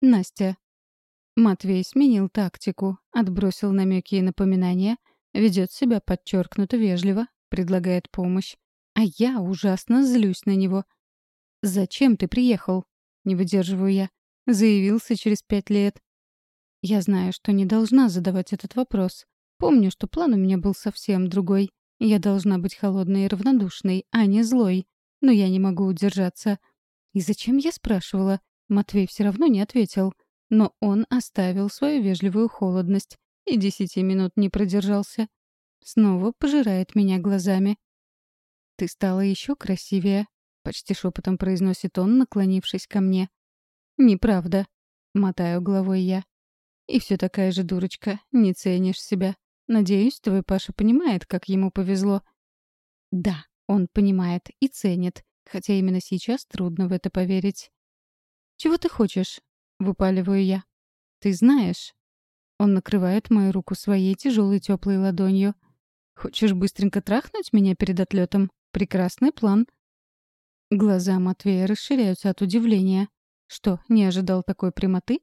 Настя. Матвей сменил тактику, отбросил намеки и напоминания, ведет себя подчеркнуто вежливо, предлагает помощь. А я ужасно злюсь на него. «Зачем ты приехал?» Не выдерживаю я. Заявился через пять лет. Я знаю, что не должна задавать этот вопрос. Помню, что план у меня был совсем другой. Я должна быть холодной и равнодушной, а не злой. Но я не могу удержаться. И зачем я спрашивала? Матвей все равно не ответил. Но он оставил свою вежливую холодность и десяти минут не продержался. Снова пожирает меня глазами. «Ты стала еще красивее», — почти шепотом произносит он, наклонившись ко мне. «Неправда», — мотаю головой я. «И все такая же дурочка, не ценишь себя. Надеюсь, твой Паша понимает, как ему повезло». «Да, он понимает и ценит, хотя именно сейчас трудно в это поверить». «Чего ты хочешь?» — выпаливаю я. «Ты знаешь». Он накрывает мою руку своей тяжелой теплой ладонью. «Хочешь быстренько трахнуть меня перед отлетом? Прекрасный план». Глаза Матвея расширяются от удивления. Что, не ожидал такой прямоты?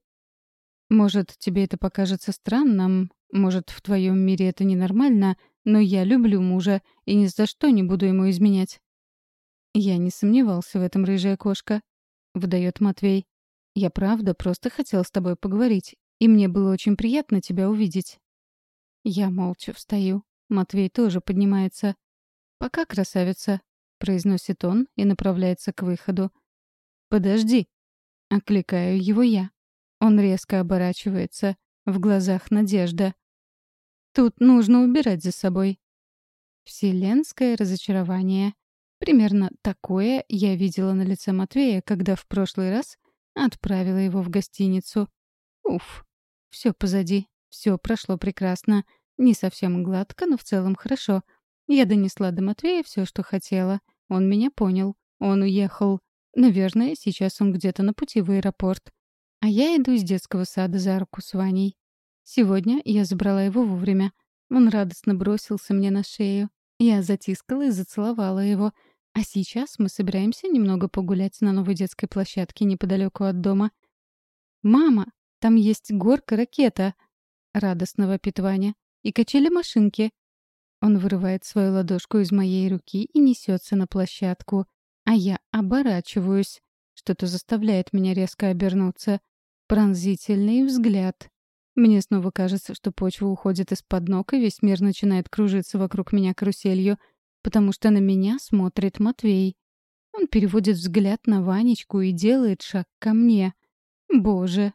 Может, тебе это покажется странным, может, в твоем мире это ненормально, но я люблю мужа и ни за что не буду ему изменять. Я не сомневался в этом, рыжая кошка, выдает Матвей. Я правда просто хотел с тобой поговорить, и мне было очень приятно тебя увидеть. Я молча встаю. Матвей тоже поднимается. «Пока, красавица», — произносит он и направляется к выходу. «Подожди», — окликаю его я. Он резко оборачивается. В глазах надежда. «Тут нужно убирать за собой». Вселенское разочарование. Примерно такое я видела на лице Матвея, когда в прошлый раз Отправила его в гостиницу. Уф, все позади, все прошло прекрасно. Не совсем гладко, но в целом хорошо. Я донесла до Матвея все, что хотела. Он меня понял. Он уехал. Наверное, сейчас он где-то на пути в аэропорт. А я иду из детского сада за руку с Ваней. Сегодня я забрала его вовремя. Он радостно бросился мне на шею. Я затискала и зацеловала его — а сейчас мы собираемся немного погулять на новой детской площадке неподалеку от дома. «Мама, там есть горка-ракета!» — радостного питвания. «И качели-машинки!» Он вырывает свою ладошку из моей руки и несется на площадку. А я оборачиваюсь. Что-то заставляет меня резко обернуться. Пронзительный взгляд. Мне снова кажется, что почва уходит из-под ног, и весь мир начинает кружиться вокруг меня каруселью — потому что на меня смотрит Матвей. Он переводит взгляд на Ванечку и делает шаг ко мне. Боже,